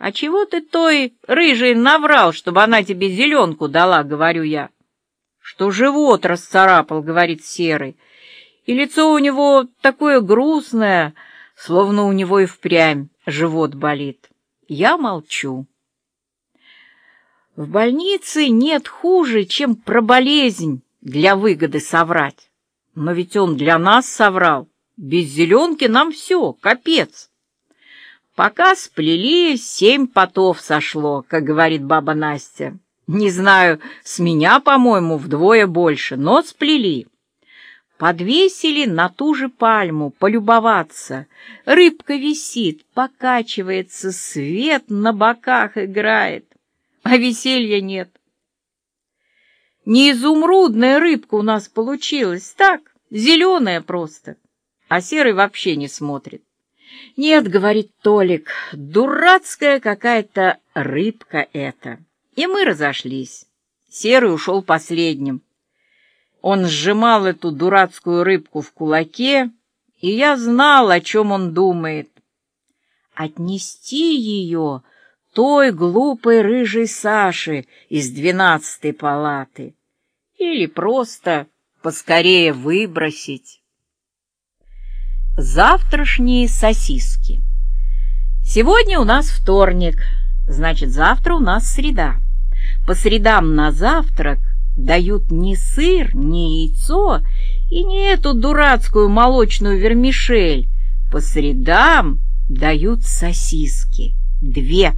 «А чего ты той рыжей наврал, чтобы она тебе зеленку дала?» — говорю я. «Что живот расцарапал», — говорит Серый. И лицо у него такое грустное, словно у него и впрямь живот болит. Я молчу. В больнице нет хуже, чем про болезнь для выгоды соврать. Но ведь он для нас соврал. Без зеленки нам все, капец. Пока сплели, семь потов сошло, как говорит баба Настя. Не знаю, с меня, по-моему, вдвое больше, но сплели. Подвесили на ту же пальму полюбоваться. Рыбка висит, покачивается, свет на боках играет, а веселья нет. Не изумрудная рыбка у нас получилась, так, зеленая просто, а серый вообще не смотрит. «Нет, — говорит Толик, — дурацкая какая-то рыбка эта». И мы разошлись. Серый ушел последним. Он сжимал эту дурацкую рыбку в кулаке, и я знал, о чем он думает. Отнести ее той глупой рыжей Саше из двенадцатой палаты или просто поскорее выбросить. Завтрашние сосиски. Сегодня у нас вторник, значит, завтра у нас среда. По средам на завтрак дают не сыр, не яйцо и не эту дурацкую молочную вермишель. По средам дают сосиски. Две.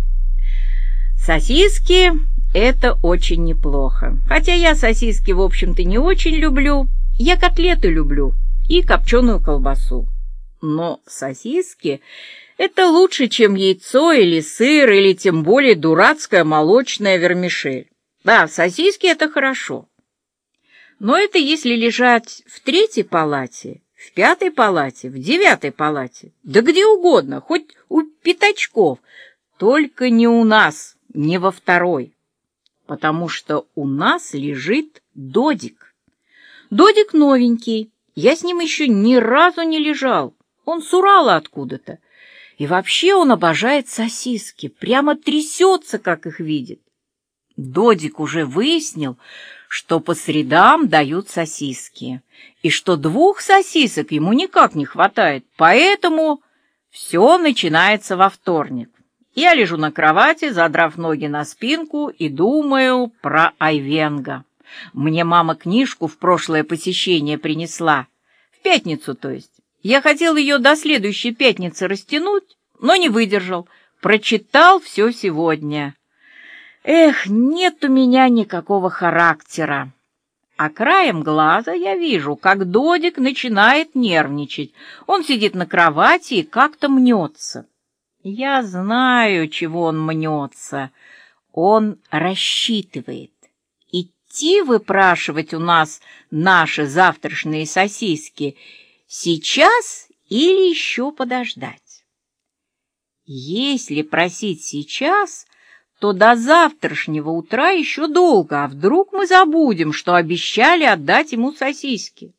Сосиски — это очень неплохо. Хотя я сосиски, в общем-то, не очень люблю. Я котлеты люблю и копченую колбасу. Но сосиски — это лучше, чем яйцо или сыр, или тем более дурацкая молочная вермишель. Да, сосиски — это хорошо. Но это если лежать в третьей палате, в пятой палате, в девятой палате, да где угодно, хоть у пятачков, только не у нас, не во второй, потому что у нас лежит Додик. Додик новенький, я с ним еще ни разу не лежал, он с Урала откуда-то. И вообще он обожает сосиски, прямо трясется, как их видит. Додик уже выяснил, что по средам дают сосиски, и что двух сосисок ему никак не хватает, поэтому все начинается во вторник. Я лежу на кровати, задрав ноги на спинку, и думаю про Айвенга. Мне мама книжку в прошлое посещение принесла, в пятницу, то есть. Я хотел ее до следующей пятницы растянуть, но не выдержал. Прочитал все сегодня. Эх, нет у меня никакого характера. А краем глаза я вижу, как Додик начинает нервничать. Он сидит на кровати и как-то мнется. Я знаю, чего он мнется. Он рассчитывает. Идти выпрашивать у нас наши завтрашние сосиски — Сейчас или еще подождать? Если просить сейчас, то до завтрашнего утра еще долго, а вдруг мы забудем, что обещали отдать ему сосиски.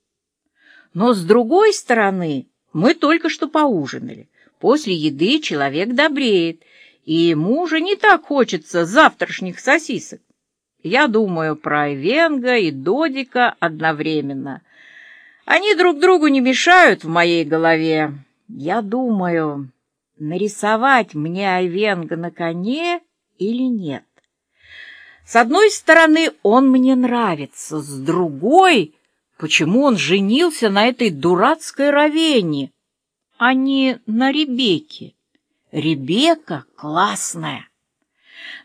Но с другой стороны, мы только что поужинали. После еды человек добреет, и ему уже не так хочется завтрашних сосисок. Я думаю про Эвенга и Додика одновременно — они друг другу не мешают в моей голове. Я думаю, нарисовать мне Айвенга на коне или нет. С одной стороны, он мне нравится, с другой, почему он женился на этой дурацкой Равене, а не на Ребекке. Ребекка классная.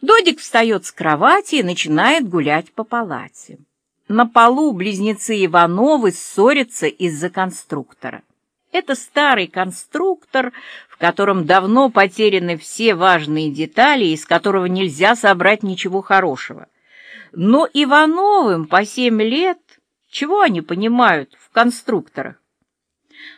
Додик встает с кровати и начинает гулять по палате. На полу близнецы Ивановы ссорятся из-за конструктора. Это старый конструктор, в котором давно потеряны все важные детали, из которого нельзя собрать ничего хорошего. Но Ивановым по семь лет, чего они понимают в конструкторах?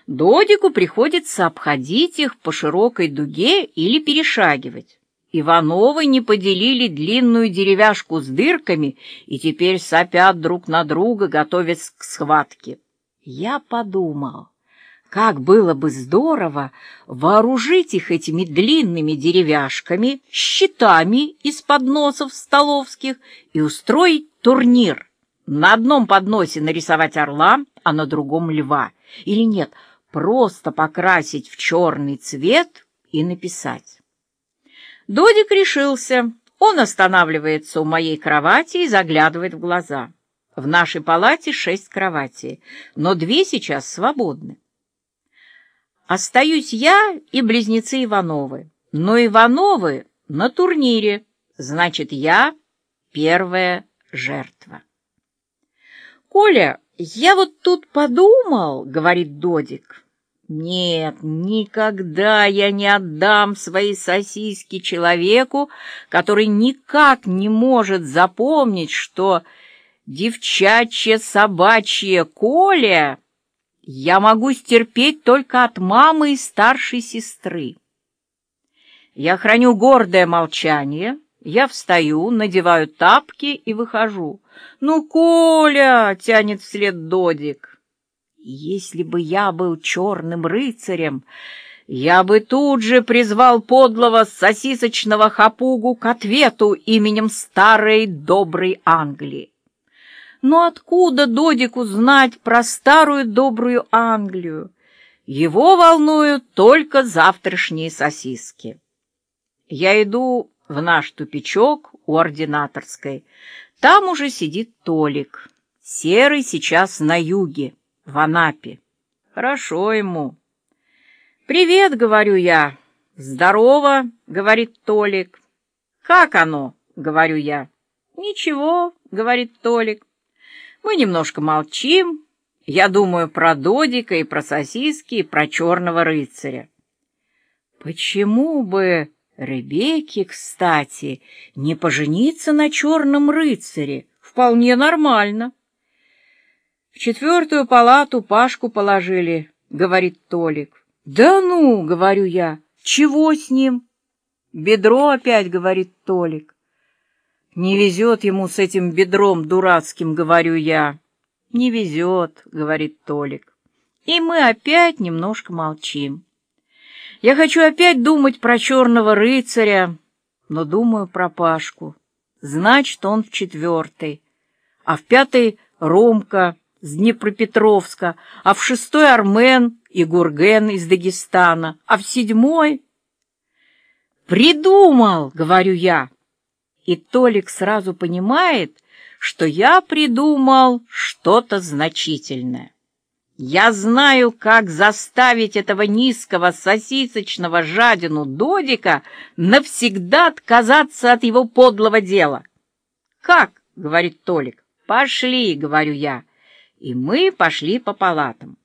Додику приходится обходить их по широкой дуге или перешагивать. Ивановы не поделили длинную деревяшку с дырками и теперь сопят друг на друга, готовясь к схватке. Я подумал, Как было бы здорово вооружить их этими длинными деревяшками, щитами из подносов столовских и устроить турнир. На одном подносе нарисовать орла, а на другом льва. Или нет, просто покрасить в черный цвет и написать. Додик решился. Он останавливается у моей кровати и заглядывает в глаза. В нашей палате шесть кроватей, но две сейчас свободны. Остаюсь я и близнецы Ивановы. Но Ивановы на турнире, значит, я первая жертва. «Коля, я вот тут подумал», — говорит Додик. «Нет, никогда я не отдам свои сосиски человеку, который никак не может запомнить, что девчачье собачье Коля я могу стерпеть только от мамы и старшей сестры. Я храню гордое молчание, я встаю, надеваю тапки и выхожу. «Ну, Коля!» — тянет вслед Додик. «Если бы я был черным рыцарем, я бы тут же призвал подлого сосисочного хапугу к ответу именем старой доброй Англии. Но откуда Додику знать про старую добрую Англию? Его волнуют только завтрашние сосиски. Я иду в наш тупичок у ординаторской. Там уже сидит Толик. Серый сейчас на юге, в Анапе. Хорошо ему. «Привет», — говорю я. «Здорово», — говорит Толик. «Как оно?» — говорю я. «Ничего», — говорит Толик. Мы немножко молчим. Я думаю про Додика и про сосиски, и про черного рыцаря. Почему бы Ребекке, кстати, не пожениться на черном рыцаре? Вполне нормально. Четвертую палату Пашку положили, говорит Толик. Да ну, говорю я, чего с ним? Бедро опять, говорит Толик. Не везет ему с этим бедром дурацким, говорю я. Не везет, говорит Толик. И мы опять немножко молчим. Я хочу опять думать про черного рыцаря, но думаю про Пашку. Значит, он в четвертой, а в пятой — Ромка с Днепропетровска, а в шестой — Армен и Гурген из Дагестана, а в седьмой... «Придумал!» — говорю я. И Толик сразу понимает, что я придумал что-то значительное. Я знаю, как заставить этого низкого сосисочного жадину Додика навсегда отказаться от его подлого дела. «Как?» — говорит Толик. «Пошли», — говорю я. И мы пошли по палатам.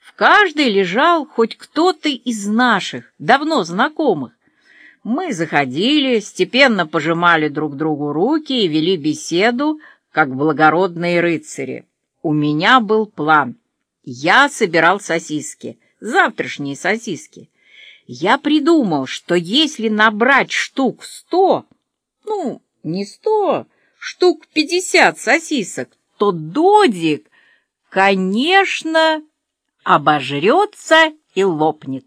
В каждой лежал хоть кто-то из наших, давно знакомых, мы заходили, степенно пожимали друг другу руки и вели беседу, как благородные рыцари. У меня был план. Я собирал сосиски, завтрашние сосиски. Я придумал, что если набрать штук сто, ну, не сто, штук пятьдесят сосисок, то Додик, конечно, обожрется и лопнет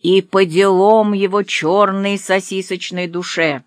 и по делам его черной сосисочной душе.